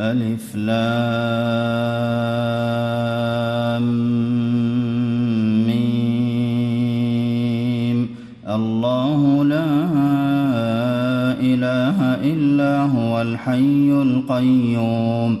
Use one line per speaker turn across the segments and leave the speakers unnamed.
ألف لام ميم. الله لا إله إلا هو الحي القيوم.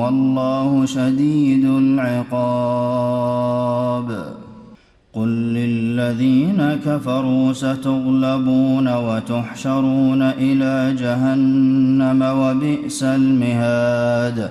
والله شديد العقاب. قل للذين كفروا ستغلبون وتحشرون إلى جهنم وبئس المهاد.